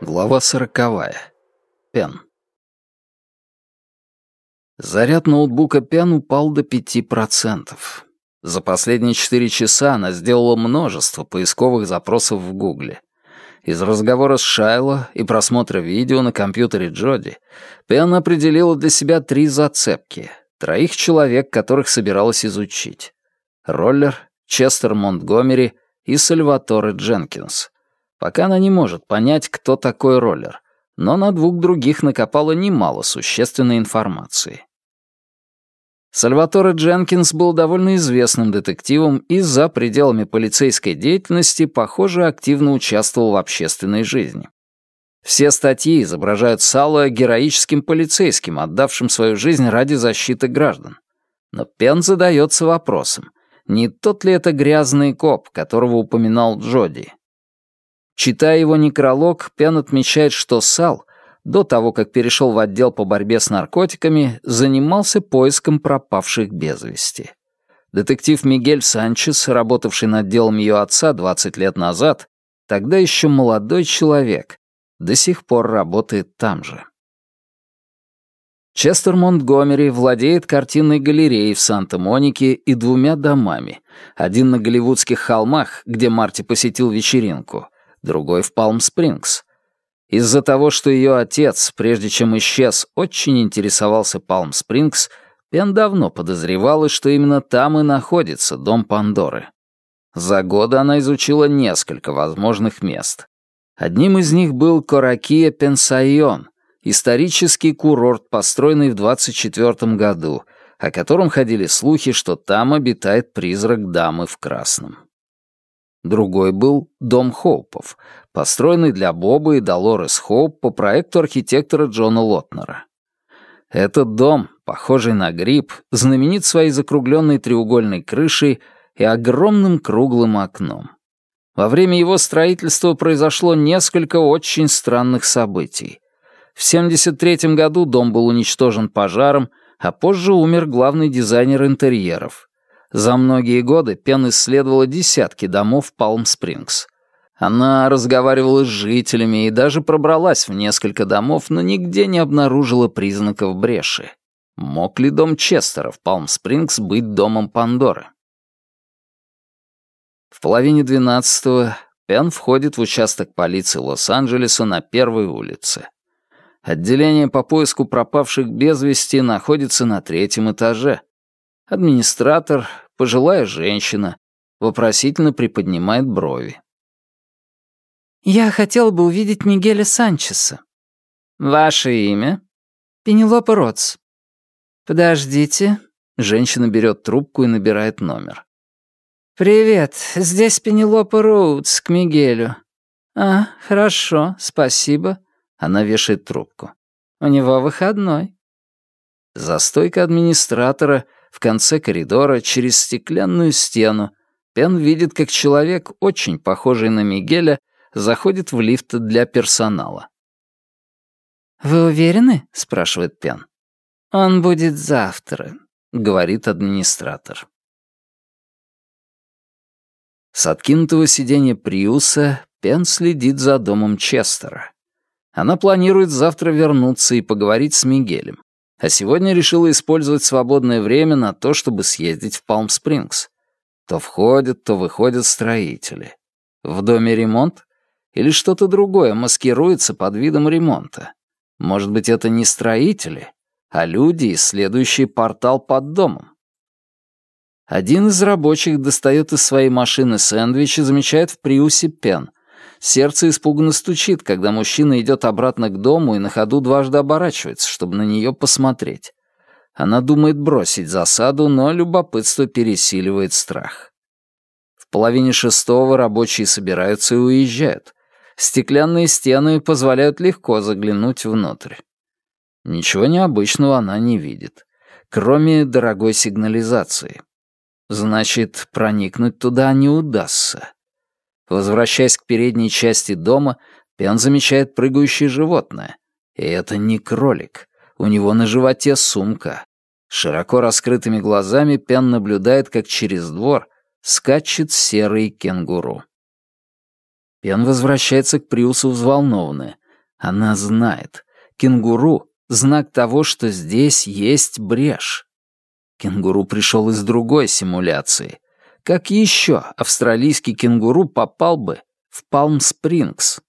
Глава сороковая. Пен. Заряд ноутбука Пен упал до 5%. За последние 4 часа она сделала множество поисковых запросов в Гугле. Из разговора с Шайло и просмотра видео на компьютере Джоди Пен определила для себя три зацепки. Троих человек, которых собиралась изучить. Роллер, Честер Монтгомери и Сальваторе Дженкинс — Пока она не может понять, кто такой роллер, но на двух других накопала немало существенной информации. Сальваторе Дженкинс был довольно известным детективом и за пределами полицейской деятельности, похоже, активно участвовал в общественной жизни. Все статьи изображают Сала героическим полицейским, отдавшим свою жизнь ради защиты граждан. Но Пен задается вопросом, не тот ли это грязный коп, которого упоминал Джоди? Читая его некролог, Пен отмечает, что Сал, до того, как перешел в отдел по борьбе с наркотиками, занимался поиском пропавших без вести. Детектив Мигель Санчес, работавший над делом ее отца 20 лет назад, тогда еще молодой человек, до сих пор работает там же. Честер Монтгомери владеет картинной галереей в Санта-Монике и двумя домами. Один на Голливудских холмах, где Марти посетил вечеринку, другой в Палм-Спрингс. Из-за того, что ее отец, прежде чем исчез, очень интересовался Палм-Спрингс, Пен давно подозревала, что именно там и находится дом Пандоры. За годы она изучила несколько возможных мест. Одним из них был Коракия Пенсайон, исторический курорт, построенный в 24 году, о котором ходили слухи, что там обитает призрак дамы в красном. Другой был «Дом Хоупов», построенный для Боба и Долорес Хоуп по проекту архитектора Джона Лотнера. Этот дом, похожий на гриб, знаменит своей закругленной треугольной крышей и огромным круглым окном. Во время его строительства произошло несколько очень странных событий. В 1973 году дом был уничтожен пожаром, а позже умер главный дизайнер интерьеров, за многие годы Пен исследовала десятки домов Палм-Спрингс. Она разговаривала с жителями и даже пробралась в несколько домов, но нигде не обнаружила признаков бреши. Мог ли дом Честера в Палм-Спрингс быть домом Пандоры? В половине двенадцатого Пен входит в участок полиции Лос-Анджелеса на первой улице. Отделение по поиску пропавших без вести находится на третьем этаже. Администратор, пожилая женщина, вопросительно приподнимает брови. «Я хотела бы увидеть Мигеля Санчеса». «Ваше имя?» «Пенелопа Ротс». «Подождите». Женщина берет трубку и набирает номер. «Привет, здесь Пенелопа Роудс к Мигелю». «А, хорошо, спасибо». Она вешает трубку. «У него выходной». За стойкой администратора в конце коридора, через стеклянную стену, Пен видит, как человек, очень похожий на Мигеля, заходит в лифт для персонала. «Вы уверены?» — спрашивает Пен. «Он будет завтра», — говорит администратор. С откинутого сиденья Приуса Пен следит за домом Честера. Она планирует завтра вернуться и поговорить с Мигелем а сегодня решила использовать свободное время на то, чтобы съездить в Палм-Спрингс. То входят, то выходят строители. В доме ремонт? Или что-то другое маскируется под видом ремонта? Может быть, это не строители, а люди, исследующие портал под домом? Один из рабочих достает из своей машины сэндвич и замечает в приусе пен, Сердце испуганно стучит, когда мужчина идет обратно к дому и на ходу дважды оборачивается, чтобы на нее посмотреть. Она думает бросить засаду, но любопытство пересиливает страх. В половине шестого рабочие собираются и уезжают. Стеклянные стены позволяют легко заглянуть внутрь. Ничего необычного она не видит, кроме дорогой сигнализации. Значит, проникнуть туда не удастся. Возвращаясь к передней части дома, Пен замечает прыгающее животное. И это не кролик. У него на животе сумка. Широко раскрытыми глазами Пен наблюдает, как через двор скачет серый кенгуру. Пен возвращается к Приусу взволнованная. Она знает. Кенгуру — знак того, что здесь есть брешь. Кенгуру пришел из другой симуляции. Как еще австралийский кенгуру попал бы в Палм-Спрингс?